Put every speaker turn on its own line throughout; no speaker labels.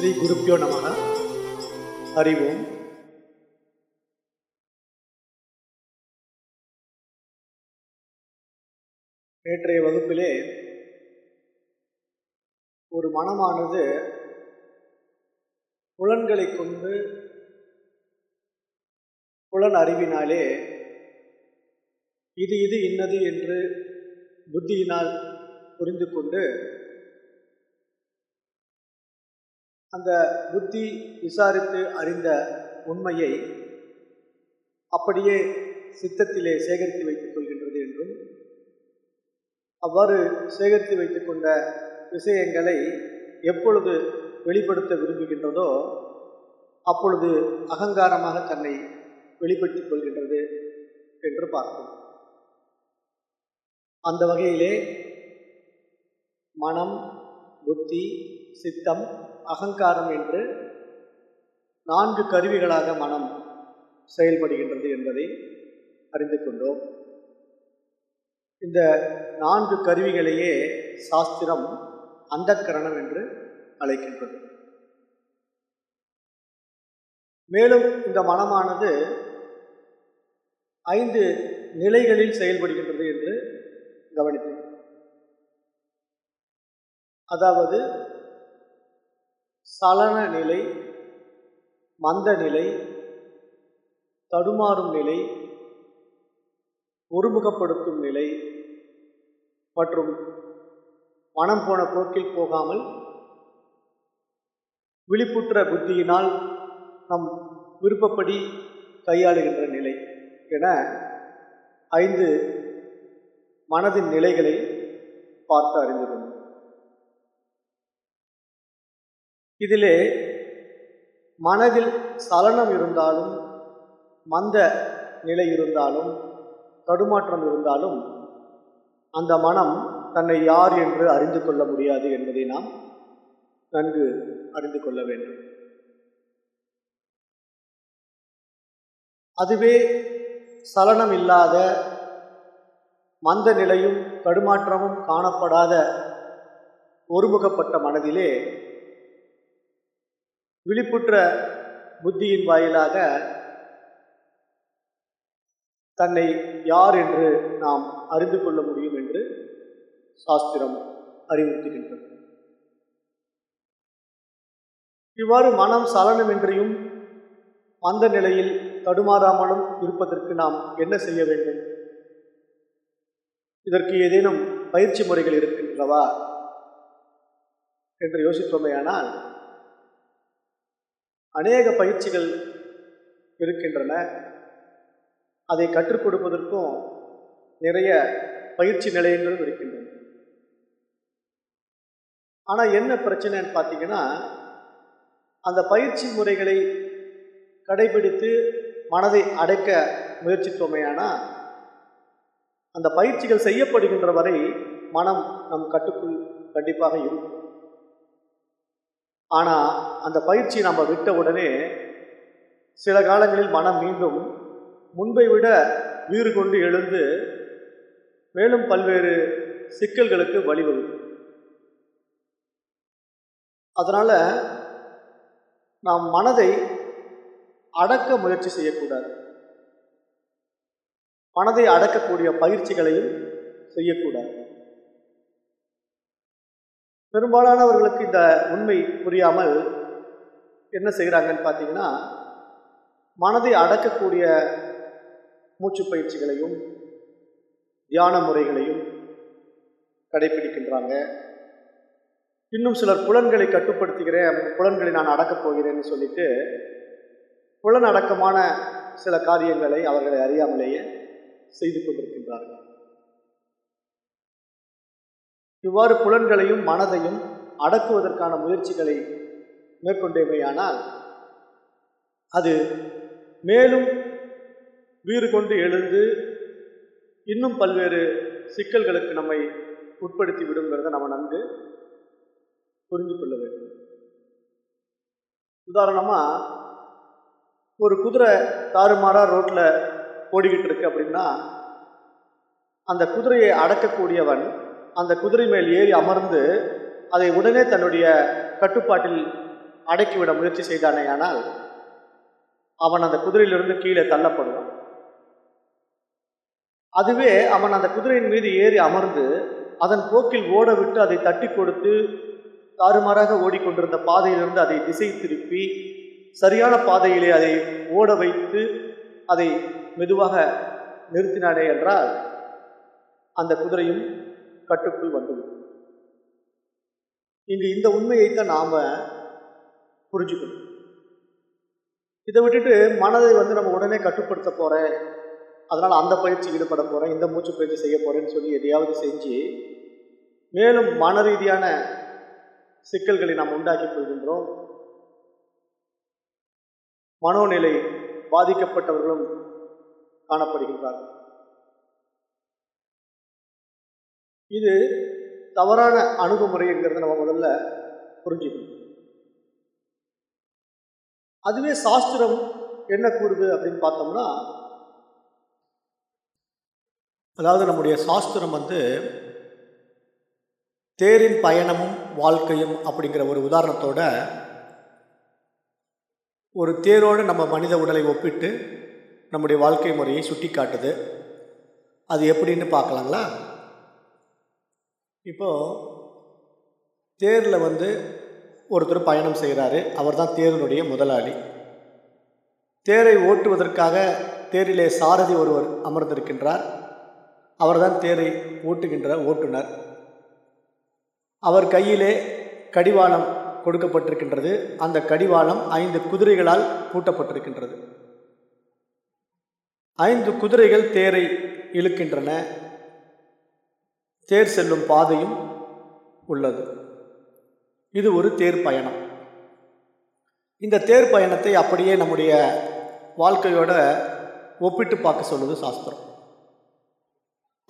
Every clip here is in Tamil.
ஸ்ரீ குருப்பியோ நமக. அறிவோம் நேற்றைய வகுப்பிலே ஒரு மனமானது புலன்களை கொண்டு புலன் அறிவினாலே இது இது இன்னது என்று புத்தியினால் புரிந்து கொண்டு அந்த புத்தி விசாரித்து அறிந்த உண்மையை அப்படியே சித்தத்திலே சேகரித்து வைத்துக் கொள்கின்றது என்றும் அவ்வாறு சேகரித்து வைத்துக் கொண்ட விஷயங்களை எப்பொழுது வெளிப்படுத்த விரும்புகின்றதோ அப்பொழுது அகங்காரமாக தன்னை வெளிப்படுத்திக் கொள்கின்றது என்று பார்ப்போம். அந்த வகையிலே மனம் புத்தி சித்தம் அகங்காரம் என்று நான்கு கருவிகளாக மனம் செயல்படுகின்றது என்பதை அறிந்து கொண்டோம். இந்த நான்கு கருவிகளையே சாஸ்திரம் அந்தக்கரணம் என்று அழைக்கின்றது. மேலும் இந்த மனமானது ஐந்து நிலைகளில் செயல்படுகின்றது என்று கவனித்தோம். அதாவது சலன நிலை மந்த நிலை தடுமாறும் நிலை ஒருமுகப்படுத்தும் நிலை மற்றும் மனம் போன போக்கில் போகாமல் விழிப்புற்ற புத்தியினால் நம் விருப்பப்படி கையாளுகின்ற நிலை என ஐந்து மனதின் நிலைகளை பார்த்து அறிந்து கொண்டோம் இதிலே மனதில் சலனம் இருந்தாலும் மந்த நிலை இருந்தாலும் தடுமாற்றம் இருந்தாலும் அந்த மனம் தன்னை யார் என்று அறிந்து கொள்ள முடியாது என்பதை நாம் நன்கு அறிந்து கொள்ள வேண்டும். அதுவே சலனம் இல்லாத மந்த நிலையும் தடுமாற்றமும் காணப்படாத ஒருமுகப்பட்ட மனதிலே விழிப்புற்ற புத்தியின் வாயிலாக தன்னை யார் என்று நாம் அறிந்து கொள்ள முடியும் என்று சாஸ்திரம் அறிவுறுத்துகின்றது. இவ்வாறு மனம் சலனமின்றியும் அந்த நிலையில் தடுமாறாமலும் இருப்பதற்கு நாம் என்ன செய்ய வேண்டும்? இதற்கு ஏதேனும் பயிற்சி முறைகள் இருக்கின்றவா என்று யோசித்தோமேயானால் அநேக பயிற்சிகள் இருக்கின்றன. அதை கற்றுக் கொடுப்பதற்கும் நிறைய பயிற்சி நிலையங்களும் இருக்கின்றன. ஆனால் என்ன பிரச்சனைன்னு பார்த்தீங்கன்னா அந்த பயிற்சி முறைகளை கடைபிடித்து மனதை அடைக்க முயற்சித்தோமையானால் அந்த பயிற்சிகள் செய்யப்படுகின்ற வரை மனம் நம் கட்டுக்குள் கண்டிப்பாக இருக்கும். ஆனால் அந்த பயிற்சியை நம்ம விட்ட உடனே சில காலங்களில் மனம் மீண்டும் முன்பை விட வீறு கொண்டு எழுந்து மேலும் பல்வேறு சிக்கல்களுக்கு வழிவகுக்கும். அதனால் நாம் மனதை அடக்க முயற்சி செய்யக்கூடாது. மனதை அடக்கக்கூடிய பயிற்சிகளையும் செய்யக்கூடாது. பெரும்பாலானவர்களுக்கு இந்த உண்மை புரியாமல் என்ன செய்கிறாங்கன்னு பார்த்தீங்கன்னா மனதை அடக்கக்கூடிய மூச்சு பயிற்சிகளையும் தியான முறைகளையும் கடைபிடிக்கின்றாங்க இன்னும் சிலர் புலன்களை கட்டுப்படுத்துகிறேன் புலன்களை நான் அடக்கப் போகிறேன்னு சொல்லிட்டு புலன் அடக்கமான சில காரியங்களை அவர்களை அறியாமலேயே செய்து கொண்டிருக்கின்றார்கள். இவ்வாறு புலன்களையும் மனதையும் அடக்குவதற்கான முயற்சிகளை மேற்கொண்டேமையானால் அது மேலும் வீறு கொண்டு எழுந்து இன்னும் பல்வேறு சிக்கல்களுக்கு நம்மை உட்படுத்தி விடுங்கிறத நம்ம நன்கு புரிந்து கொள்ள வேண்டும். உதாரணமாக ஒரு குதிரை தாறுமாறாக ரோட்டில் ஓடிக்கிட்டு இருக்கு அப்படின்னா அந்த குதிரையை அடக்கக்கூடியவன் அந்த குதிரை மேல் ஏறி அமர்ந்து அதை உடனே தன்னுடைய கட்டுப்பாட்டில் அடக்கிவிட முயற்சி செய்தானே ஆனால் அவன் அந்த குதிரையிலிருந்து கீழே தள்ளப்படுவான் அதுவே அவன் அந்த குதிரையின் மீது ஏறி அமர்ந்து அதன் போக்கில் ஓட விட்டு அதை தட்டி கொடுத்து தாறுமாறாக ஓடிக்கொண்டிருந்த பாதையிலிருந்து அதை திசை திருப்பி சரியான பாதையிலே அதை ஓட வைத்து அதை மெதுவாக நிறுத்தினானே என்றால் அந்த குதிரையும் கட்டுக்குள் வந்துவிடும். இங்கு இந்த உண்மையைத்தான் நாம் புரிஞ்சுக்கணும். இதை விட்டுட்டு மனதை வந்து நம்ம உடனே கட்டுப்படுத்த போகிறேன் அதனால் அந்த பயிற்சி ஈடுபட போகிறேன் இந்த மூச்சு பயிற்சி செய்ய போகிறேன்னு சொல்லி எதையாவது செஞ்சு மேலும் மன ரீதியான சிக்கல்களை நாம் உண்டாக்கி கொள்கின்றோம். மனோநிலை பாதிக்கப்பட்டவர்களும் காணப்படுகின்றார்கள். இது தவறான அணுகுமுறைங்கிறத நம்ம முதல்ல புரிஞ்சுக்கணும். அதுவே சாஸ்திரம் என்ன கூறுது அப்படின்னு பார்த்தோம்னா அதாவது நம்முடைய சாஸ்திரம் வந்து தேரின் பயணமும் வாழ்க்கையும் அப்படிங்கிற ஒரு உதாரணத்தோட ஒரு தேரோடு நம்ம மனித உடலை ஒப்பிட்டு நம்முடைய வாழ்க்கை முறையை சுட்டி காட்டுது அது எப்படின்னு பார்க்கலாங்களா? இப்போது தேரில் வந்து ஒருத்தர் பயணம் செய்கிறாரு அவர் தான் தேரினுடைய முதலாளி. தேரை ஓட்டுவதற்காக தேரிலே சாரதி ஒருவர் அமர்ந்திருக்கின்றார். அவர்தான் தேரை ஓட்டுகின்ற ஓட்டுநர். அவர் கையிலே கடிவாளம் கொடுக்கப்பட்டிருக்கின்றது. அந்த கடிவாளம் ஐந்து குதிரைகளால் பூட்டப்பட்டிருக்கின்றது. ஐந்து குதிரைகள் தேரை இழுக்கின்றன. தேர் செல்லும் பாதையும் உள்ளது. இது ஒரு தேர் பயணம். இந்த தேர் பயணத்தை அப்படியே நம்முடைய வாழ்க்கையோட ஒப்பிட்டு பார்க்க சொல்லுது சாஸ்திரம்.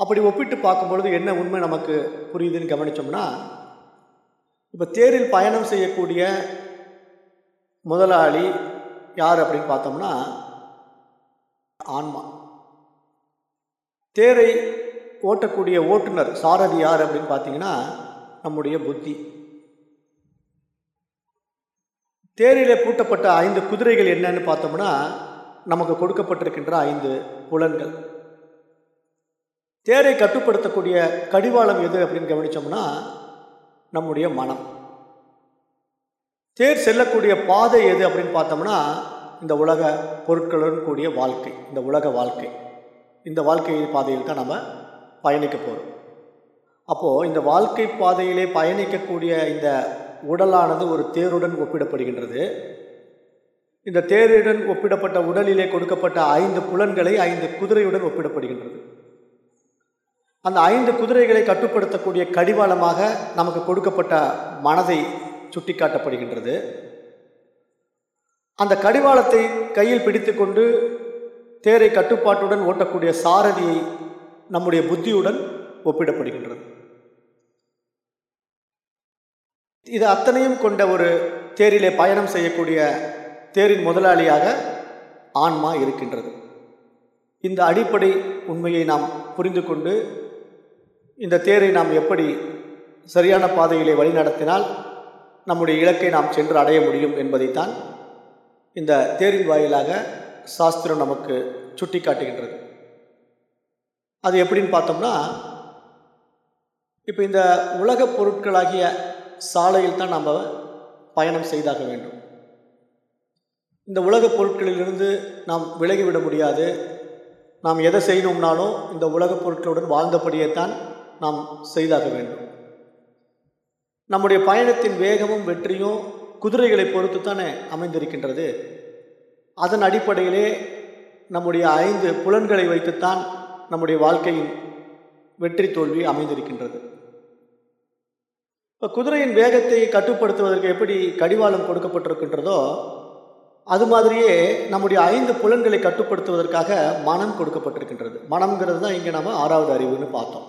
அப்படி ஒப்பிட்டு பார்க்கும்பொழுது என்ன உண்மை நமக்கு புரியுதுன்னு கவனித்தோம்னா இப்போ தேரில் பயணம் செய்யக்கூடிய முதலாளி யார் அப்படின்னு பார்த்தோம்னா ஆன்மா. தேரை ஓட்டக்கூடிய ஓட்டுநர் சாரதி யார் அப்படின்னு பார்த்தீங்கன்னா நம்முடைய புத்தி. தேரிலே பூட்டப்பட்ட ஐந்து குதிரைகள் என்னன்னு பார்த்தோம்னா நமக்கு கொடுக்கப்பட்டிருக்கின்ற ஐந்து புலன்கள். தேரை கட்டுப்படுத்தக்கூடிய கடிவாளம் எது அப்படின்னு கவனித்தோம்னா நம்முடைய மனம். தேர் செல்லக்கூடிய பாதை எது அப்படின்னு பார்த்தோம்னா இந்த உலக பொருட்களுடன் கூடிய வாழ்க்கை இந்த உலக வாழ்க்கை. இந்த வாழ்க்கை பாதையில் தான் நம்ம பயணிக்க போகிறோம் அப்போது இந்த வாழ்க்கை பாதையிலே பயணிக்கக்கூடிய இந்த உடலானது ஒரு தேருடன் ஒப்பிடப்படுகின்றது. இந்த தேருடன் ஒப்பிடப்பட்ட உடலிலே கொடுக்கப்பட்ட ஐந்து புலன்களை ஐந்து குதிரையுடன் ஒப்பிடப்படுகின்றது. அந்த ஐந்து குதிரைகளை கட்டுப்படுத்தக்கூடிய கடிவாளமாக நமக்கு கொடுக்கப்பட்ட மனதை சுட்டிக்காட்டப்படுகின்றது. அந்த கடிவாளத்தை கையில் பிடித்துக்கொண்டு தேரை கட்டுப்பாட்டுடன் ஓட்டக்கூடிய சாரதியை நம்முடைய புத்தியுடன் ஒப்பிடப்படுகின்றது. இது அத்தனையும் கொண்ட ஒரு தேரிலே பயணம் செய்யக்கூடிய தேரின் முதலாளியாக ஆன்மா இருக்கின்றது. இந்த அடிப்படை உண்மையை நாம் புரிந்து கொண்டு இந்த தேரை நாம் எப்படி சரியான பாதையிலே வழிநடத்தினால் நம்முடைய இலக்கை நாம் சென்று அடைய முடியும் என்பதைத்தான் இந்த தேரின் வாயிலாக சாஸ்திரம் நமக்கு சுட்டி காட்டுகின்றது அது எப்படின்னு பார்த்தோம்னா இப்போ இந்த உலகப் பொருட்களாகிய சாலையில் தான் நம்ம பயணம் செய்தாக வேண்டும். இந்த உலகப் பொருட்களிலிருந்து நாம் விலகிவிட முடியாது. நாம் எதை செய்யணும்னாலும் இந்த உலகப் பொருட்களுடன் வாழ்ந்தபடியே தான் நாம் செய்தாக வேண்டும். நம்முடைய பயணத்தின் வேகமும் வெற்றியும் குதிரைகளை பொறுத்து தானே அமைந்திருக்கின்றது. அதன் அடிப்படையிலே நம்முடைய ஐந்து புலன்களை வைத்துத்தான் நம்முடைய வாழ்க்கையின் வெற்றி தோல்வி அமைந்திருக்கின்றது. இப்போ குதிரையின் வேகத்தை கட்டுப்படுத்துவதற்கு எப்படி கடிவாளம் கொடுக்கப்பட்டிருக்கின்றதோ அது மாதிரியே நம்முடைய ஐந்து புலன்களை கட்டுப்படுத்துவதற்காக மனம் கொடுக்கப்பட்டிருக்கின்றது. மனம்ங்கிறது தான் இங்கே நம்ம ஆறாவது அறிவுன்னு பார்த்தோம்.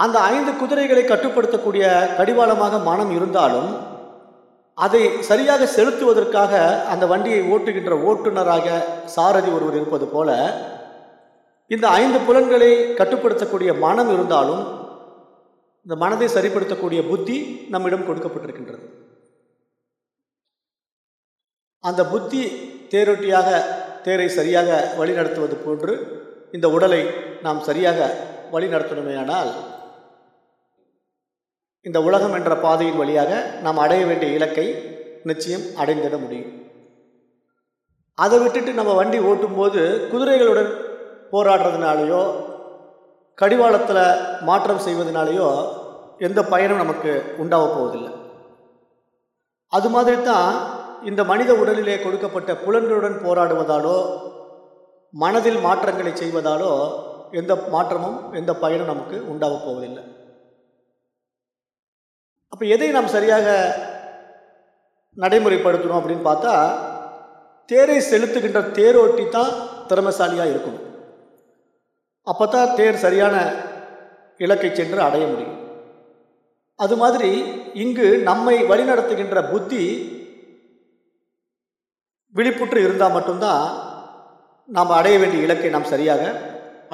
அந்த ஐந்து குதிரைகளை கட்டுப்படுத்தக்கூடிய கடிவாளமாக மனம் இருந்தாலும் அதை சரியாக செலுத்துவதற்காக அந்த வண்டியை ஓட்டுகின்ற ஓட்டுநராக சாரதி ஒருவர் இருப்பது போல இந்த ஐந்து புலன்களை கட்டுப்படுத்தக்கூடிய மனம் இருந்தாலும் இந்த மனதை சரிப்படுத்தக்கூடிய புத்தி நம்மிடம் கொடுக்கப்பட்டிருக்கின்றது. அந்த புத்தி தேரொட்டியாக தேரை சரியாக வழிநடத்துவது போன்று இந்த உடலை நாம் சரியாக வழிநடத்தணுமேயானால் இந்த உலகம் என்ற பாதையின் வழியாக நாம் அடைய வேண்டிய இலக்கை நிச்சயம் அடைந்திட முடியும். அதை விட்டுட்டு நம்ம வண்டி ஓட்டும்போது குதிரைகளுடன் போராடுறதுனாலையோ கடிவாளத்தில் மாற்றம் செய்வதனாலேயோ எந்த பயனும் நமக்கு உண்டாக போவதில்லை. அது மாதிரி தான் இந்த மனித உடலிலே கொடுக்கப்பட்ட புலன்களுடன் போராடுவதாலோ மனதில் மாற்றங்களை செய்வதாலோ எந்த மாற்றமும் எந்த பயனும் நமக்கு உண்டாக போவதில்லை. அப்போ எதை நாம் சரியாக நடைமுறைப்படுத்தணும் அப்படின்னு பார்த்தா தேரை செலுத்துகின்ற தேரோட்டி தான் திறமசாலியாக இருக்கணும் அப்போ தான் தேர் சரியான இலக்கை சென்று அடைய முடியும். அது மாதிரி இங்கு நம்மை வழிநடத்துகின்ற புத்தி விழிப்புற்று இருந்தால் மட்டும்தான் நாம் அடைய வேண்டிய இலக்கை நாம் சரியாக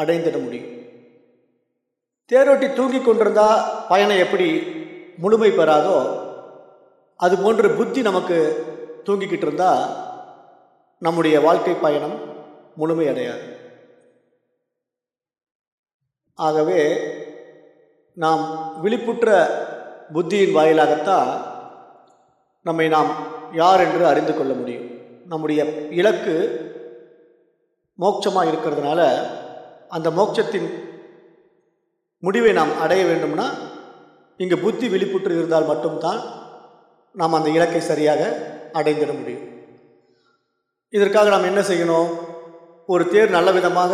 அடைந்திட முடியும். தேரோட்டி தூங்கி கொண்டிருந்தால் பயணம் எப்படி முழுமை பெறாதோ அது போன்று புத்தி நமக்கு தூங்கிக்கிட்டு இருந்தால் நம்முடைய வாழ்க்கை பயணம் முழுமை அடையாது. ஆகவே நாம் விழிப்புற்ற புத்தியின் வாயிலாகத்தான் நம்மை நாம் யார் என்று அறிந்து கொள்ள முடியும். நம்முடைய இலக்கு மோட்சமாக இருக்கிறதுனால அந்த மோட்சத்தின் முடிவை நாம் அடைய வேண்டும்னா இங்கே புத்தி விழிப்புற்று இருந்தால் மட்டும்தான் நாம் அந்த இலக்கை சரியாக அடைந்திட முடியும். இதற்காக நாம் என்ன செய்யணும்? ஒரு தேர் நல்ல விதமாக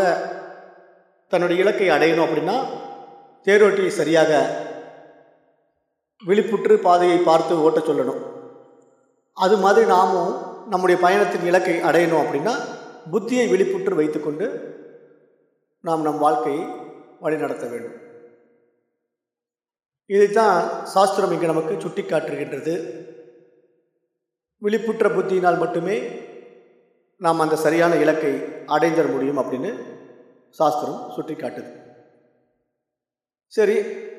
தன்னுடைய இலக்கை அடையணும் அப்படின்னா தேரோட்டியை சரியாக விழிப்புற்று பாதையை பார்த்து ஓட்ட சொல்லணும். அது மாதிரி நாமும் நம்முடைய பயணத்தின் இலக்கை அடையணும் அப்படின்னா புத்தியை விழிப்புற்று வைத்துக்கொண்டு நாம் நம் வாழ்க்கையை வழிநடத்த வேண்டும். இதைத்தான் சாஸ்திரம் இங்கு நமக்கு சுட்டி காட்டுகின்றது விழிப்புற்ற புத்தியினால் மட்டுமே நாம் அந்த சரியான இலக்கை அடைந்திட முடியும் அப்படின்னு சாஸ்திரம் சுட்டி காட்டுது சரி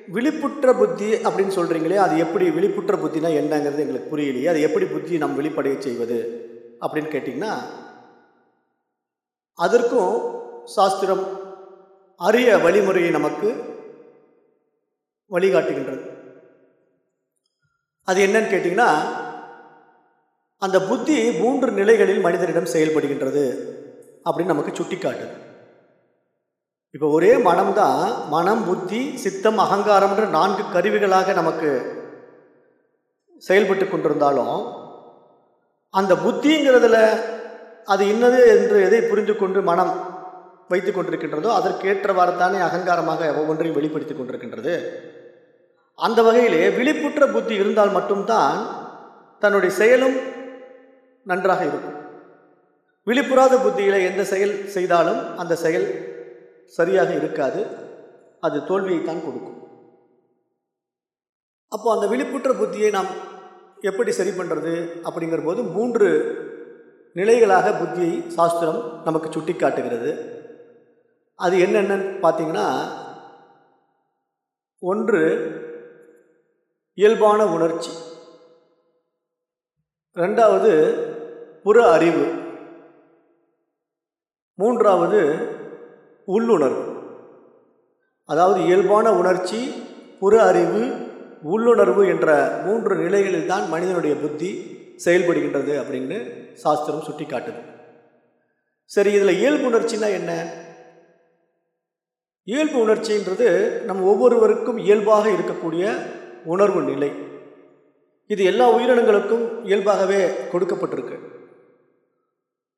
விழிப்புற்ற புத்தி அப்படின்னு சொல்கிறீங்களே அது எப்படி விழிப்புற்ற புத்தினா என்னங்கிறது எங்களுக்கு புரியலையே அது எப்படி புத்தியை நம் வெளிப்படைய செய்வது அப்படின்னு கேட்டிங்கன்னா அதற்கும் சாஸ்திரம் அரிய வழிமுறையை நமக்கு வழிகாட்டுகின்றது. அது என்னன்னு கேட்டிங்கன்னா அந்த புத்தி மூன்று நிலைகளில் மனிதனிடம் செயல்படுகின்றது அப்படின்னு நமக்கு சுட்டி காட்டுது இப்போ ஒரே மனம்தான் மனம் புத்தி சித்தம் அகங்காரம்ன்ற நான்கு கருவிகளாக நமக்கு செயல்பட்டு கொண்டிருந்தாலும் அந்த புத்திங்கிறதுல அது இன்னது என்று எதை புரிந்து கொண்டு மனம் வைத்து கொண்டிருக்கின்றதோ அதற்கேற்றவாறு தானே அகங்காரமாக ஒவ்வொன்றையும் வெளிப்படுத்தி கொண்டிருக்கின்றது. அந்த வகையிலே விழிப்புற்ற புத்தி இருந்தால் மட்டும்தான் தன்னுடைய செயலும் நன்றாக இருக்கும். விழிப்புறாத புத்தியில் எந்த செயல் செய்தாலும் அந்த செயல் சரியாக இருக்காது அது தோல்வியைத்தான் கொடுக்கும். அப்போ அந்த விழிப்புற்ற புத்தியை நாம் எப்படி சரி பண்ணுறது அப்படிங்கிற போது மூன்று நிலைகளாக புத்தியை சாஸ்திரம் நமக்கு சுட்டி காட்டுகிறது அது என்னென்னு பார்த்தீங்கன்னா ஒன்று இயல்பான உணர்ச்சி. ரெண்டாவது புற அறிவு. மூன்றாவது உள்ளுணர்வு. அதாவது இயல்பான உணர்ச்சி புற அறிவு உள்ளுணர்வு என்ற மூன்று நிலைகளில் தான் மனிதனுடைய புத்தி செயல்படுகின்றது அப்படின்னு சாஸ்திரம் சுட்டி காட்டுது சரி இதில் இயல்பு உணர்ச்சின்னா என்ன? இயல்பு உணர்ச்சின்றது நம் ஒவ்வொருவருக்கும் இயல்பாக இருக்கக்கூடிய உணர்வு நிலை. இது எல்லா உயிரினங்களுக்கும் இயல்பாகவே கொடுக்கப்பட்டிருக்கு.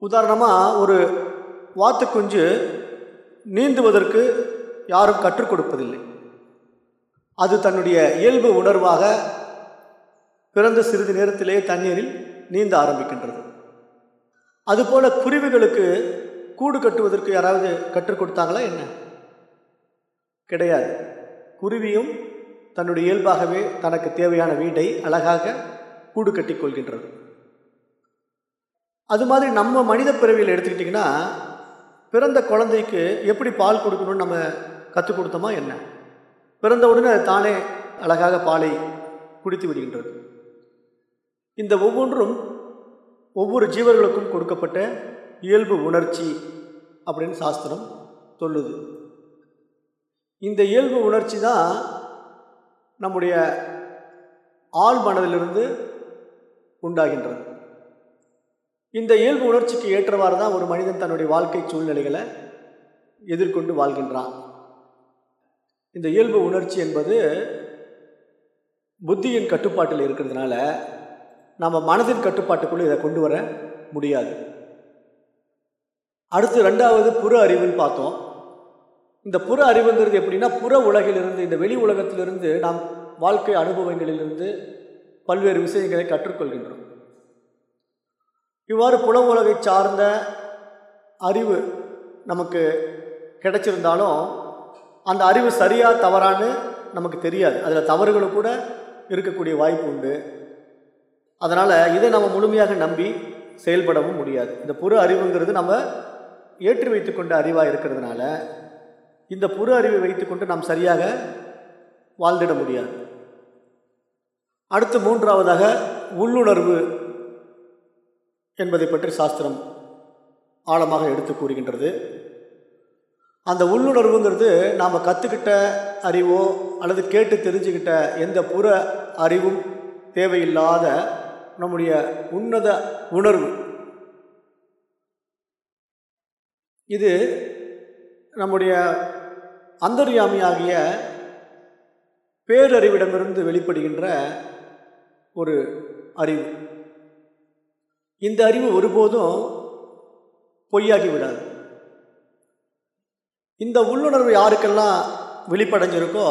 உதாரணமாக ஒரு வாத்துக்குஞ்சு நீந்துவதற்கு யாரும் கற்றுக் கொடுப்பதில்லை. அது தன்னுடைய இயல்பு உணர்வாக பிறந்த சிறிது நேரத்திலேயே தண்ணீரில் நீந்த ஆரம்பிக்கின்றது. அதுபோல குருவிகளுக்கு கூடு கட்டுவதற்கு யாராவது கற்றுக் கொடுத்தாங்களா என்ன? கிடையாது. குருவியும் தன்னுடைய இயல்பாகவே தனக்கு தேவையான வீட்டை அழகாக கூடு கட்டி கொள்கின்றது. அது மாதிரி நம்ம மனித பிறவியில் எடுத்துக்கிட்டிங்கன்னா பிறந்த குழந்தைக்கு எப்படி பால் கொடுக்கணும்னு நம்ம கற்றுக் கொடுத்தோமா என்ன? பிறந்த உடனே அது தானே அழகாக பாலை குடித்து விடுகின்றது. இந்த ஒவ்வொன்றும் ஒவ்வொரு ஜீவர்களுக்கும் கொடுக்கப்பட்ட இயல்பு உணர்ச்சி அப்படின்னு சாஸ்திரம் சொல்லுது. இந்த இயல்பு உணர்ச்சி தான் நம்முடைய ஆள் மனதிலிருந்து உண்டாகின்றது. இந்த இயல்பு உணர்ச்சிக்கு ஏற்றவாறு தான் ஒரு மனிதன் தன்னுடைய வாழ்க்கை சூழ்நிலைகளை எதிர்கொண்டு வாழ்கின்றான். இந்த இயல்பு உணர்ச்சி என்பது புத்தியின் கட்டுப்பாட்டில் இருக்கிறதுனால நம்ம மனதின் கட்டுப்பாட்டுக்குள்ளே இதை கொண்டு வர முடியாது. அடுத்து ரெண்டாவது புற அறிவுன்னு பார்த்தோம். இந்த புற அறிவுங்கிறது எப்படின்னா புற உலகிலிருந்து இந்த வெளி உலகத்திலிருந்து நாம் வாழ்க்கை அனுபவங்களிலிருந்து பல்வேறு விஷயங்களை கற்றுக்கொள்கின்றோம். இவ்வாறு புலம் உலகை சார்ந்த அறிவு நமக்கு கிடைச்சிருந்தாலும் அந்த அறிவு சரியாக தவறான்னு நமக்கு தெரியாது. அதில் தவறுகளும் கூட இருக்கக்கூடிய வாய்ப்பு உண்டு. அதனால் இதை நம்ம முழுமையாக நம்பி செயல்படவும் முடியாது. இந்த புற அறிவுங்கிறது நம்ம ஏற்றி வைத்துக்கொண்ட அறிவாக இருக்கிறதுனால இந்த புற அறிவை வைத்துக்கொண்டு நாம் சரியாக வாழ்ந்திட முடியாது. அடுத்து மூன்றாவதாக உள்ளுணர்வு என்பதை பற்றி சாஸ்திரம் ஆழமாக எடுத்து கூறுகின்றது. அந்த உள்ளுணர்வுங்கிறது நாம் கற்றுக்கிட்ட அறிவோ அல்லது கேட்டு தெரிஞ்சுக்கிட்ட எந்த புற அறிவும் தேவையில்லாத நம்முடைய உன்னத உணர்வு. இது நம்முடைய அந்தர்யாமியாகிய பேரறிவிடமிருந்து வெளிப்படுகின்ற ஒரு அறிவு. இந்த அறிவு ஒருபோதும் பொய்யாகி விடாது. இந்த உள்ளுணர்வு யாருக்கெல்லாம் வெளிப்படைஞ்சிருக்கோ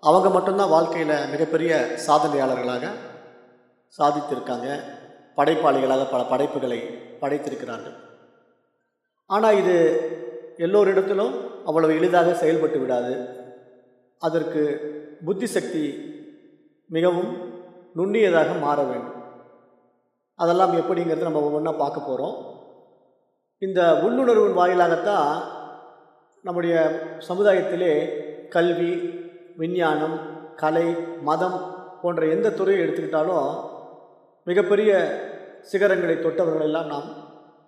அவங்க மட்டும்தான் வாழ்க்கையில் மிகப்பெரிய சாதனையாளர்களாக சாதித்திருக்காங்க. படைப்பாளிகளாக பல படைப்புகளை படைத்திருக்கிறார்கள். ஆனால் இது எல்லோரிடத்திலும் அவ்வளவு எளிதாக செயல்பட்டு விடாது. அதற்கு புத்தி சக்தி மிகவும் நுண்ணியதாக மாற வேண்டும். அதெல்லாம் எப்படிங்கிறது நம்ம ஒவ்வொன்றா பார்க்க போகிறோம் இந்த உள்ளுணர்வின் வாயிலாகத்தான் நம்முடைய சமுதாயத்திலே கல்வி விஞ்ஞானம் கலை மதம் போன்ற எந்த துறையை எடுத்துக்கிட்டாலும் மிகப்பெரிய சிகரங்களை தொட்டவர்களெல்லாம் நாம்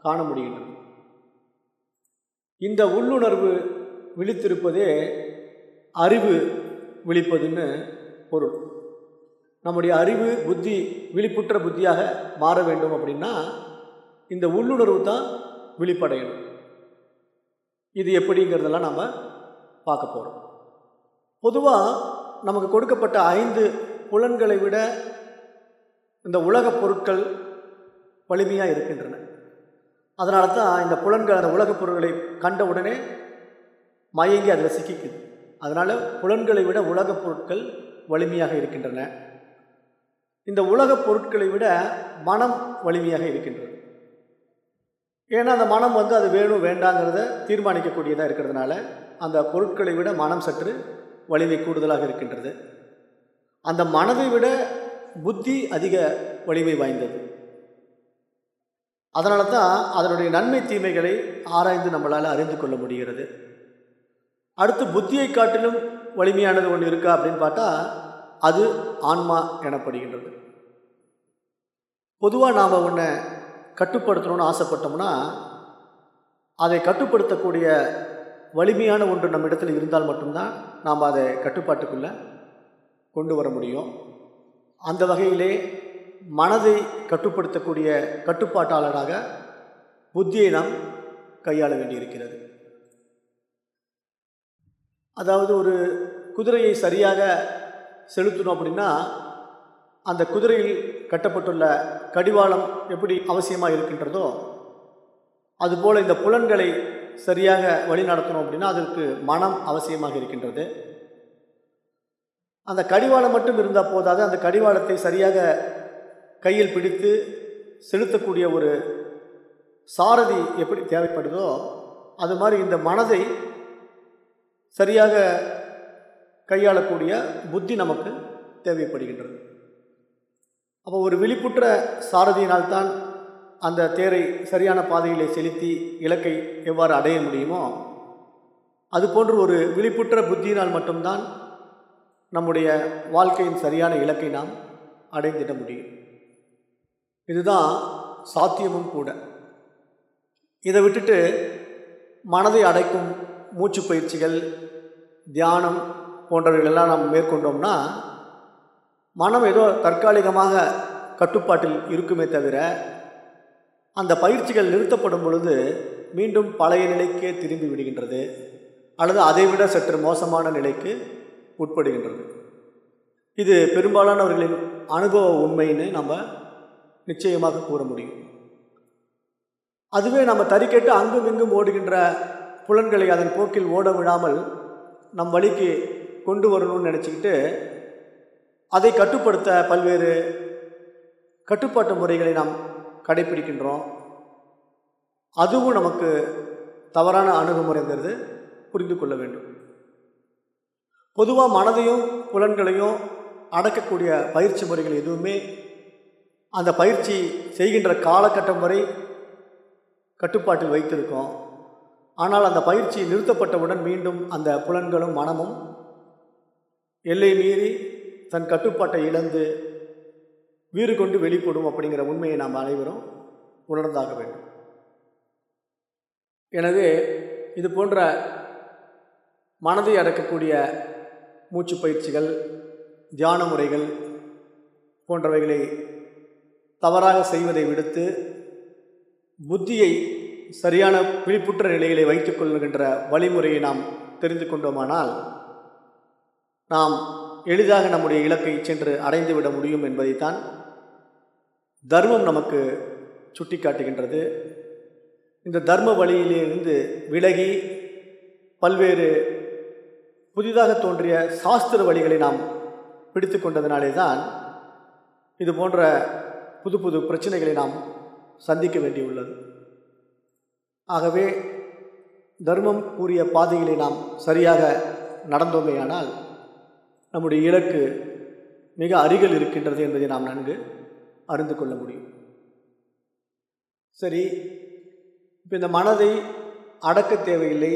காண முடிகின்றது. இந்த உள்ளுணர்வு விழித்திருப்பதே அறிவு விழிப்பதுன்னு பொருள். நம்முடைய அறிவு புத்தி விழிப்புற்ற புத்தியாக மாற வேண்டும் அப்படின்னா இந்த உள்ளுணர்வு தான் விழிப்படையணும். இது எப்படிங்கிறதெல்லாம் நம்ம பார்க்க போகிறோம் பொதுவாக நமக்கு கொடுக்கப்பட்ட ஐந்து புலன்களை விட இந்த உலகப் பொருட்கள் வலிமையாக இருக்கின்றன. அதனால தான் இந்த புலன்கள் அந்த உலகப் பொருட்களை கண்ட உடனே மயங்கி அதில் சிக்கிக்குது. அதனால் புலன்களை விட உலகப் பொருட்கள் வலிமையாக இருக்கின்றன. இந்த உலகப் பொருட்களை விட மனம் வலிமையாக இருக்கின்றது. ஏன்னா அந்த மனம் வந்து அது வேணும் வேண்டாங்கிறத தீர்மானிக்கக்கூடியதாக இருக்கிறதுனால அந்த பொருட்களை விட மனம் சற்று வலிமை கூடுதலாக இருக்கின்றது. அந்த மனதை விட புத்தி அதிக வலிமை வாய்ந்தது. அதனால தான் அதனுடைய நன்மை தீமைகளை ஆராய்ந்து நம்மளால் அறிந்து கொள்ள முடிகிறது. அடுத்து புத்தியை காட்டிலும் வலிமையானது ஒன்று இருக்கா அப்படின்னு பார்த்தா அது ஆன்மா எனப்படுகின்றது. பொதுவாக நாம் ஒன்று கட்டுப்படுத்தணும்னு ஆசைப்பட்டோம்னா அதை கட்டுப்படுத்தக்கூடிய வலிமையான ஒன்று நம்ம இடத்துல இருந்தால் மட்டும்தான் நாம் அதை கட்டுப்பாட்டுக்குள்ளே கொண்டு வர முடியும். அந்த வகையிலே மனதை கட்டுப்படுத்தக்கூடிய கட்டுப்பாட்டாளராக புத்தியை நாம் கையாள வேண்டியிருக்கிறது. அதாவது ஒரு குதிரையை சரியாக செலுத்தணும் அப்படின்னா அந்த குதிரையில் கட்டப்பட்டுள்ள கடிவாளம் எப்படி அவசியமாக இருக்கின்றதோ அதுபோல் இந்த புலன்களை சரியாக வழி நடத்தணும் அப்படின்னா அதற்கு மனம் அவசியமாக இருக்கின்றது. அந்த கடிவாளம் மட்டும் இருந்தால் போதாது அந்த கடிவாளத்தை சரியாக கையில் பிடித்து செலுத்தக்கூடிய ஒரு சாரதி எப்படி தேவைப்படுதோ அது மாதிரி இந்த மனதை சரியாக கையாளக்கூடிய புத்தி நமக்கு தேவைப்படுகின்றது. அப்போ ஒரு விழிப்புற்ற சாரதியினால்தான் அந்த தேரை சரியான பாதையிலே செலுத்தி இலக்கை எவ்வாறு அடைய முடியுமோ அதுபோன்று ஒரு விழிப்புற்ற புத்தியினால் மட்டும்தான் நம்முடைய வாழ்க்கையின் சரியான இலக்கை நாம் அடைந்திட முடியும். இதுதான் சாத்தியமும் கூட. இதை விட்டுட்டு மனதை அடைக்கும் மூச்சு பயிற்சிகள் தியானம் போன்றவைகளெல்லாம் நாம் மேற்கொண்டோம்னா மனம் ஏதோ தற்காலிகமாக கட்டுப்பாட்டில் இருக்குமே தவிர அந்த பயிற்சிகள் நிறுத்தப்படும் பொழுது மீண்டும் பழைய நிலைக்கே திரும்பி விடுகின்றது அல்லது அதைவிட சற்று மோசமான நிலைக்கு உட்படுகின்றது. இது பெரும்பாலானவர்களின் அனுபவ உண்மைன்னு நம்ம நிச்சயமாக கூற முடியும். அதுவே நம்ம தறிக்கெட்டு அங்கும் இங்கும் ஓடுகின்ற புலன்களை அதன் போக்கில் ஓட விடாமல் நம் வழிக்கு கொண்டு வரணும்னு நினச்சிக்கிட்டு அதை கட்டுப்படுத்த பல்வேறு கட்டுப்பாட்டு முறைகளை நாம் கடைபிடிக்கின்றோம் அதுவும் நமக்கு தவறான அணுகுமுறைங்கிறது புரிந்து கொள்ள வேண்டும். பொதுவாக மனதையும் புலன்களையும் அடக்கக்கூடிய பயிற்சி முறைகள் எதுவுமே அந்த பயிற்சி செய்கின்ற காலகட்டம் வரை கட்டுப்பாட்டில் வைத்திருக்கோம். ஆனால் அந்த பயிற்சி நிறுத்தப்பட்டவுடன் மீண்டும் அந்த புலன்களும் மனமும் எல்லை மீறி தன் கட்டுப்பாட்டை இழந்து வீறு கொண்டு வெளிப்படும் அப்படிங்கிற உண்மையை நாம் அனைவரும் உணர்ந்தாக வேண்டும். எனவே இது போன்ற மனதை அடக்கக்கூடிய மூச்சு பயிற்சிகள் தியான முறைகள் போன்றவைகளை தவறாக செய்வதை விடுத்து புத்தியை சரியான விழிப்புற்ற நிலைகளை வைத்துக் கொள்கின்ற வழிமுறையை நாம் தெரிந்து கொண்டோமானால் நாம் எளிதாக நம்முடைய இலக்கை சென்று அடைந்துவிட முடியும் என்பதைத்தான் தர்மம் நமக்கு சுட்டிக்காட்டுகின்றது. இந்த தர்ம வழியிலிருந்து விலகி பல்வேறு புதிதாக தோன்றிய சாஸ்திர வழிகளை நாம் பிடித்து கொண்டதினாலே தான் இது போன்ற புது புது பிரச்சனைகளை நாம் சந்திக்க வேண்டியுள்ளது. ஆகவே தர்மம் கூறிய பாதைகளை நாம் சரியாக நடந்தோமேயானால் நம்முடைய இலக்கு மிக அருகில் இருக்கின்றது என்பதை நாம் நன்கு அறிந்து கொள்ள முடியும். சரி இப்போ இந்த மனதை அடக்க தேவையில்லை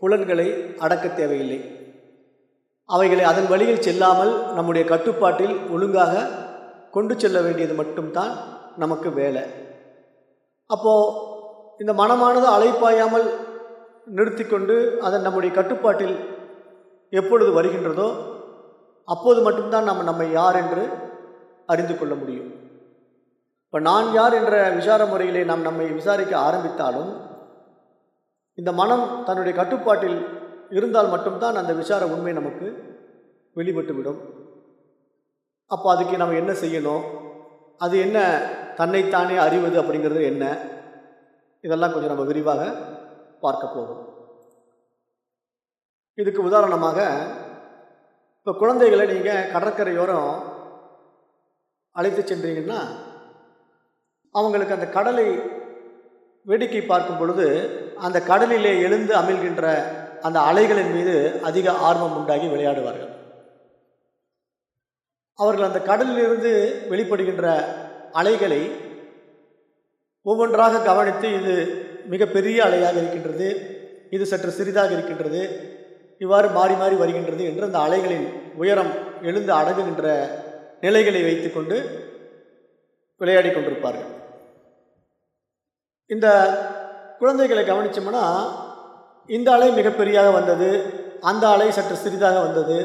புலன்களை அடக்க தேவையில்லை. அவைகளை அதன் வழியில் செல்லாமல் நம்முடைய கட்டுப்பாட்டில் ஒழுங்காக கொண்டு செல்ல வேண்டியது மட்டும்தான் நமக்கு வேலை. அப்போது இந்த மனமானது அலைப்பாயாமல் நிறுத்தி கொண்டு அதன் நம்முடைய கட்டுப்பாட்டில் எப்பொழுது வருகின்றதோ அப்போது மட்டும்தான் நம்ம நம்மை யார் என்று அறிந்து கொள்ள முடியும். இப்போ நான் யார் என்ற விசார முறையிலே நாம் நம்மை விசாரிக்க ஆரம்பித்தாலும் இந்த மனம் தன்னுடைய கட்டுப்பாட்டில் இருந்தால் மட்டும்தான் அந்த விசார உண்மை நமக்கு வெளிப்பட்டுவிடும். அப்போ அதுக்கு நம்ம என்ன செய்யணும்? அது என்ன தன்னைத்தானே அறிவது அப்படிங்கிறது என்ன? இதெல்லாம் கொஞ்சம் நம்ம விரிவாக பார்க்க போகும் இதுக்கு உதாரணமாக இப்போ குழந்தைகளை நீங்கள் கடற்கரையோரம் அழைத்து சென்றீங்கன்னா அவங்களுக்கு அந்த கடலை வேடிக்கை பார்க்கும் பொழுது அந்த கடலிலே எழுந்து அமிழ்கின்ற அந்த அலைகளின் மீது அதிக ஆர்வம் உண்டாகி விளையாடுவார்கள். அவர்கள் அந்த கடலிலிருந்து வெளிப்படுகின்ற அலைகளை ஒவ்வொன்றாக கவனித்து இது மிகப்பெரிய அலையாக இருக்கின்றது இது சற்று சிறிதாக இருக்கின்றது இவ்வாறு மாறி மாறி வருகின்றது என்று அந்த அலைகளின் உயரம் எழுந்து அடங்குகின்ற நிலைகளை வைத்துக்கொண்டு விளையாடி கொண்டிருப்பார்கள். இந்த குழந்தைகளை கவனித்தோம்னா இந்த அலை மிகப்பெரியாக வந்தது அந்த அலை சற்று சிறிதாக வந்தது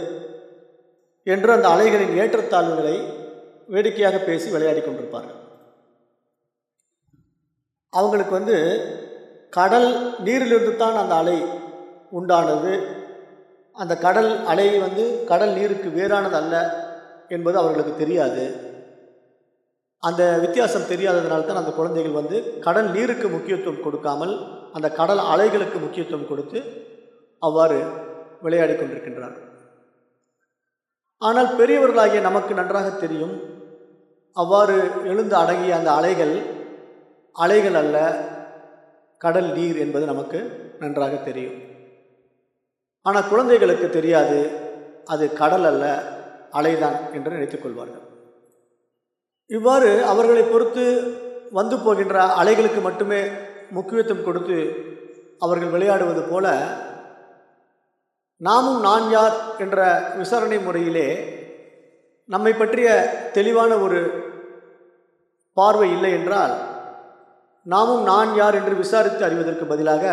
என்று அந்த அலைகளின் ஏற்றத்தாழ்வுகளை வேடிக்கையாக பேசி விளையாடி கொண்டிருப்பார்கள். அவங்களுக்கு வந்து கடல் நீரிலிருந்து தான் அந்த அலை உண்டானது அந்த கடல் அலை வந்து கடல் நீருக்கு வேறானது அல்ல என்பது அவர்களுக்கு தெரியாது. அந்த வித்தியாசம் தெரியாததுனால தான் அந்த குழந்தைகள் வந்து கடல் நீருக்கு முக்கியத்துவம் கொடுக்காமல் அந்த கடல் அலைகளுக்கு முக்கியத்துவம் கொடுத்து அவ்வாறு விளையாடி கொண்டிருக்கின்றார் ஆனால் பெரியவர்களாகிய நமக்கு நன்றாக தெரியும் அவ்வாறு எழுந்து அடங்கிய அந்த அலைகள் அலைகள் அல்ல கடல் நீர் என்பது நமக்கு நன்றாக தெரியும். ஆனால் குழந்தைகளுக்கு தெரியாது அது கடல் அல்ல அலைதான் என்று நினைத்துக் கொள்வார்கள். இவ்வாறு அவர்களை பொறுத்து வந்து போகின்ற அலைகளுக்கு மட்டுமே முக்கியத்துவம் கொடுத்து அவர்கள் விளையாடுவது போல நாமும் நான் யார் என்ற விசாரணை முறையிலே நம்மை பற்றிய தெளிவான ஒரு பார்வை இல்லை என்றால் நாமும் நான் யார் என்று விசாரித்து அறிவதற்கு பதிலாக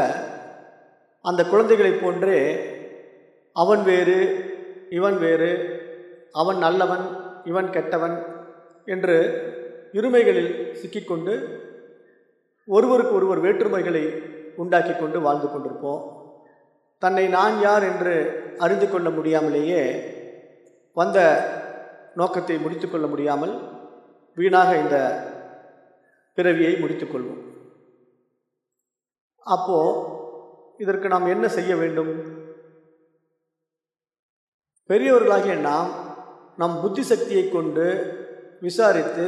அந்த குழந்தைகளைப் போன்றே அவன் வேறு இவன் வேறு அவன் நல்லவன் இவன் கெட்டவன் என்று இருமைகளில் சிக்கிக்கொண்டு ஒருவருக்கு ஒருவர் வேற்றுமைகளை உண்டாக்கி கொண்டு வாழ்ந்து கொண்டிருப்போம். தன்னை நான் யார் என்று அறிந்து கொள்ள முடியாமலேயே வந்த நோக்கத்தை முடித்துக்கொள்ள முடியாமல் வீணாக இந்த பிறவியை முடித்துக்கொள்வோம் அப்போது இதற்கு நாம் என்ன செய்ய வேண்டும்? பெரியவர்களாகிய நாம் நம் புத்தி சக்தியை கொண்டு விசாரித்து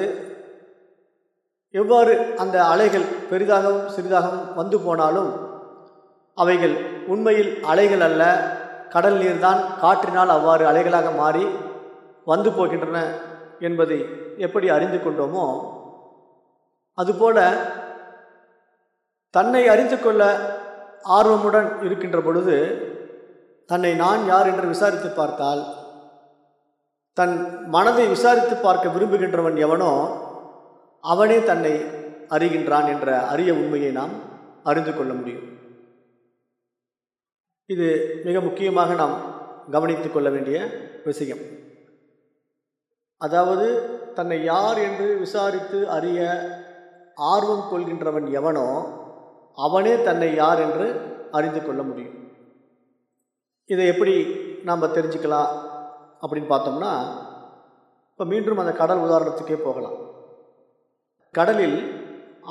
எவ்வாறு அந்த அலைகள் பெரிதாகவும் சிறிதாகவும் வந்து போனாலும் அவைகள் உண்மையில் அலைகள் அல்ல. கடல் நீர்தான் காற்றினால் அவ்வாறு அலைகளாக மாறி வந்து போகின்றன என்பதை எப்படி அறிந்து கொண்டோமோ அதுபோல தன்னை அறிந்து கொள்ள ஆர்வமுடன் இருக்கின்ற பொழுது தன்னை நான் யார் என்று விசாரித்து பார்த்தால் தன் மனதை விசாரித்து பார்க்க விரும்புகின்றவன் எவனோ அவனே தன்னை அறிகின்றான் என்ற அரிய உண்மையை நாம் அறிந்து கொள்ள முடியும். இது மிக முக்கியமாக நாம் கவனித்து கொள்ள வேண்டிய விஷயம். அதாவது தன்னை யார் என்று விசாரித்து அறிய ஆர்வம் கொள்கின்றவன் எவனோ அவனே தன்னை யார் என்று அறிந்து கொள்ள முடியும். இதை எப்படி நாம் தெரிஞ்சுக்கலாம் அப்படின்னு பார்த்தோம்னா இப்போ மீண்டும் அந்த கடல் உதாரணத்துக்கே போகலாம். கடலில்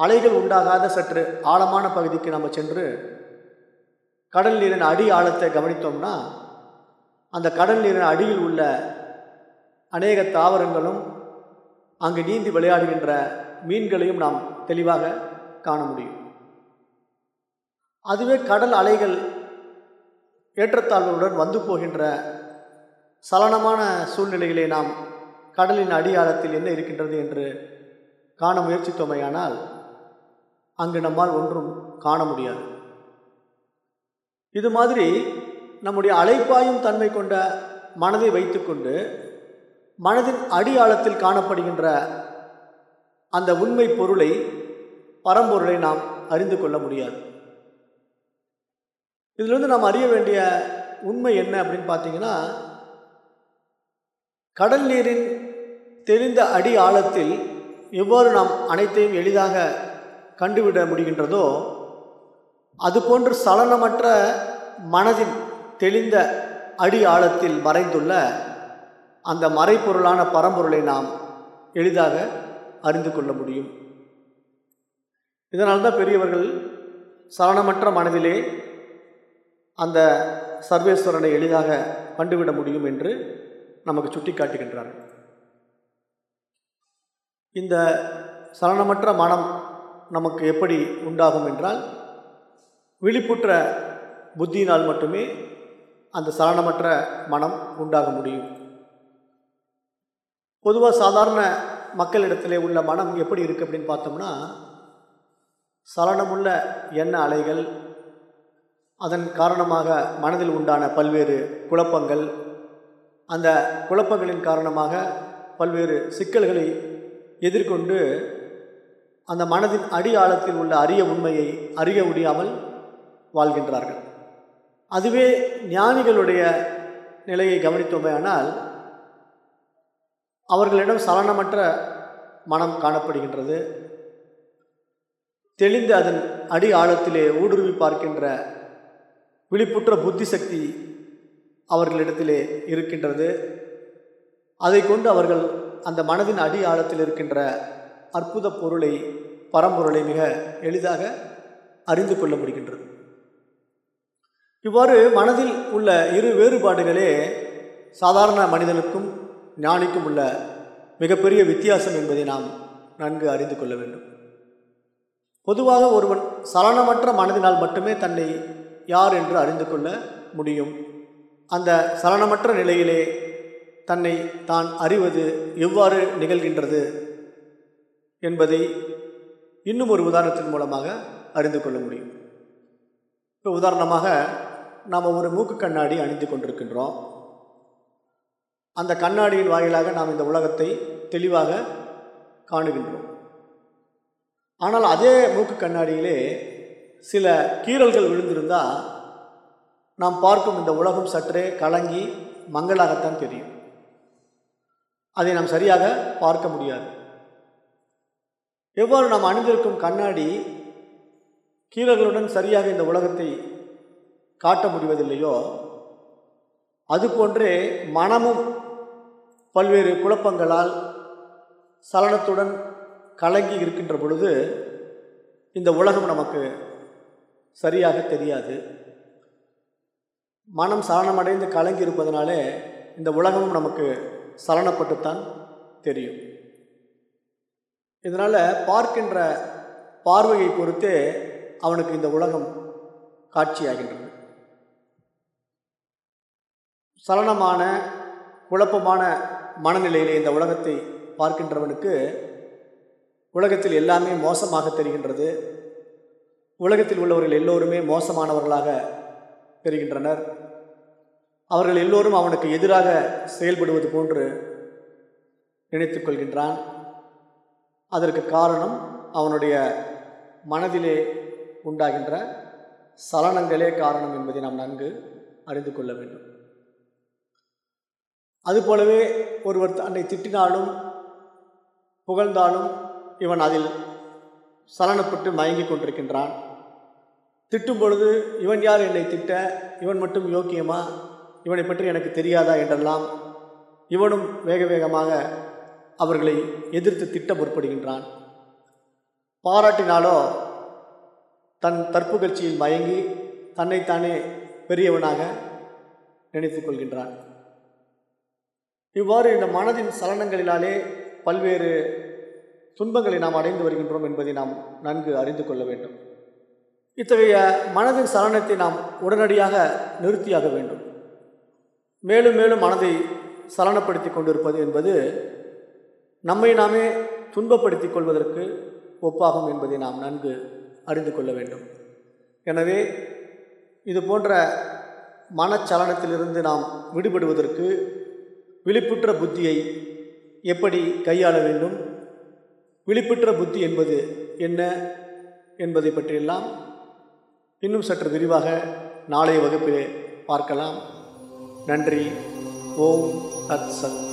அலைகள் உண்டாகாத சற்று ஆழமான பகுதிக்கு நாம் சென்று கடல் நீரின் அடி ஆழத்தை கவனித்தோம்னா அந்த கடல் நீரின் அடியில் உள்ள அநேக தாவரங்களும் அங்கு நீந்தி விளையாடுகின்ற மீன்களையும் நாம் தெளிவாக காண முடியும். அதுவே கடல் அலைகள் ஏற்றத்தாழ்வுடன் வந்து போகின்ற சலனமான சூழ்நிலைகளை நாம் கடலின் அடியாழத்தில் என்ன இருக்கின்றது என்று காண முயற்சித்தோமையானால் அங்கு நம்மால் ஒன்றும் காண முடியாது. இது மாதிரி நம்முடைய அலைப்பாயும் தன்மை கொண்ட மனதை வைத்துக்கொண்டு மனதின் அடியாழத்தில் காணப்படுகின்ற அந்த உண்மை பொருளை பரம்பொருளை நாம் அறிந்து கொள்ள முடியாது. இதிலிருந்து நாம் அறிய வேண்டிய உண்மை என்ன அப்படின்னு பார்த்தீங்கன்னா கடல் நீரின் தெளிந்த அடி ஆழத்தில் எவ்வாறு நாம் அனைத்தையும் எளிதாக கண்டுவிட முடிகின்றதோ அதுபோன்று சலனமற்ற மனதின் தெளிந்த அடி ஆழத்தில் மறைந்துள்ள அந்த மறைப்பொருளான பரம்பொருளை நாம் எளிதாக அறிந்து கொள்ள முடியும். இதனால்தான் பெரியவர்கள் சலனமற்ற மனதிலே அந்த சர்வேஸ்வரனை எளிதாக கண்டுவிட முடியும் என்று நமக்கு சுட்டி காட்டுகின்றார்கள் இந்த சலனமற்ற மனம் நமக்கு எப்படி உண்டாகும் என்றால் விழிப்புற்ற புத்தியினால் மட்டுமே அந்த சலனமற்ற மனம் உண்டாக முடியும். பொதுவாக சாதாரண மக்களிடத்திலே உள்ள மனம் எப்படி இருக்குது அப்படின்னு பார்த்தோம்னா சலனமுள்ள எண்ண அலைகள் அதன் காரணமாக மனதில் உண்டான பல்வேறு குழப்பங்கள் அந்த குழப்பங்களின் காரணமாக பல்வேறு சிக்கல்களை எதிர்கொண்டு அந்த மனதின் அடி ஆழத்தில் உள்ள அரிய உண்மையை அறிய முடியாமல் வாழ்கின்றார்கள். அதுவே ஞானிகளுடைய நிலையை கவனித்தோமேயானால் அவர்களிடம் சலனமற்ற மனம் காணப்படுகின்றது. தெளிந்து அதன் அடி ஆழத்திலே ஊடுருவி பார்க்கின்ற விழிப்புற்ற புத்தி சக்தி அவர்களிடத்திலே இருக்கின்றது. அதை கொண்டு அவர்கள் அந்த மனதின் அடி ஆழத்தில் இருக்கின்ற அற்புத பொருளை பரம்பொருளை மிக எளிதாக அறிந்து கொள்ள முடிகின்றது. இவ்வாறு மனதில் உள்ள இரு வேறுபாடுகளே சாதாரண மனிதனுக்கும் ஞானிக்கும் உள்ள மிகப்பெரிய வித்தியாசம் என்பதை நாம் நன்கு அறிந்து கொள்ள வேண்டும். பொதுவாக ஒருவன் சலனமற்ற மனதினால் மட்டுமே தன்னை யார் என்று அறிந்து கொள்ள முடியும். அந்த சலனமற்ற நிலையிலே தன்னை தான் அறிவது எவ்வாறு நிகழ்கின்றது என்பதை இன்னும் ஒரு உதாரணத்தின் மூலமாக அறிந்து கொள்ள முடியும். இப்போ உதாரணமாக நாம் ஒரு மூக்கு கண்ணாடி அணிந்து கொண்டிருக்கின்றோம். அந்த கண்ணாடியின் வாயிலாக நாம் இந்த உலகத்தை தெளிவாக காணுகின்றோம். ஆனால் அதே மூக்கு கண்ணாடியிலே சில கீறல்கள் விழுந்திருந்தால் நாம் பார்க்கும் இந்த உலகம் சற்றே கலங்கி மங்களாகத்தான் தெரியும். அதை நாம் சரியாக பார்க்க முடியாது. எவ்வாறு நாம் அணிந்திருக்கும் கண்ணாடி கீழர்களுடன் சரியாக இந்த உலகத்தை காட்ட முடிவதில்லையோ அதுபோன்றே மனமும் பல்வேறு குழப்பங்களால் சலனத்துடன் கலங்கி இருக்கின்ற பொழுது இந்த உலகம் நமக்கு சரியாக தெரியாது. மனம் சலனமடைந்து கலங்கி இருப்பதனாலே இந்த உலகமும் நமக்கு சலனப்பட்டுத்தான் தெரியும். இதனால் பார்க்கின்ற பார்வையை பொறுத்தே அவனுக்கு இந்த உலகம் காட்சியாகின்றது. சலனமான குழப்பமான மனநிலையிலே இந்த உலகத்தை பார்க்கின்றவனுக்கு உலகத்தில் எல்லாமே மோசமாக தெரிகின்றது. உலகத்தில் உள்ளவர்கள் எல்லோருமே மோசமானவர்களாக பெறுகின்றனர் அவர்கள் எல்லோரும் அவனுக்கு எதிராக செயல்படுவது போன்று நினைத்து கொள்கின்றான். அதற்கு காரணம் அவனுடைய மனதிலே உண்டாகின்ற சலனங்களே காரணம் என்பதை நாம் நன்கு அறிந்து கொள்ள வேண்டும். அதுபோலவே ஒருவர் தன்னை திட்டினாலும் புகழ்ந்தாலும் இவன் அதில் சலனப்பட்டு மயங்கி கொண்டிருக்கின்றான். திட்டும் பொழுது இவன் யார் என்னை திட்ட? இவன் மட்டும் யோக்கியமா? இவனை பற்றி எனக்கு தெரியாதா? என்றெல்லாம் இவனும் வேக வேகமாக அவர்களை எதிர்த்து திட்ட முற்படுகின்றான். பாராட்டினாலோ தன் தற்புகழ்ச்சியில் மயங்கி தன்னைத்தானே பெரியவனாக நினைத்து கொள்கின்றான். இவ்வாறு இந்த மனதின் சலனங்களினாலே பல்வேறு துன்பங்களை நாம் அடைந்து வருகின்றோம் என்பதை நாம் நன்கு அறிந்து கொள்ள வேண்டும். இத்தகைய மனதின் சலனத்தை நாம் உடனடியாக நிறுத்தியாக வேண்டும். மேலும் மேலும் மனதை சலனப்படுத்தி கொண்டிருப்பது என்பது நம்மை நாமே துன்பப்படுத்தி கொள்வதற்கு ஒப்பாகும் என்பதை நாம் நன்கு அறிந்து கொள்ள வேண்டும். எனவே இது போன்ற மனச்சலனத்திலிருந்து நாம் விடுபடுவதற்கு விழிப்புற்ற புத்தியை எப்படி கையாள வேண்டும்? விழிப்புற்ற புத்தி என்பது என்ன என்பதை பற்றியெல்லாம் இன்னும் சற்று விரிவாக நாளைய வகுப்பிலே பார்க்கலாம். நன்றி. ஓம் தத் சத்.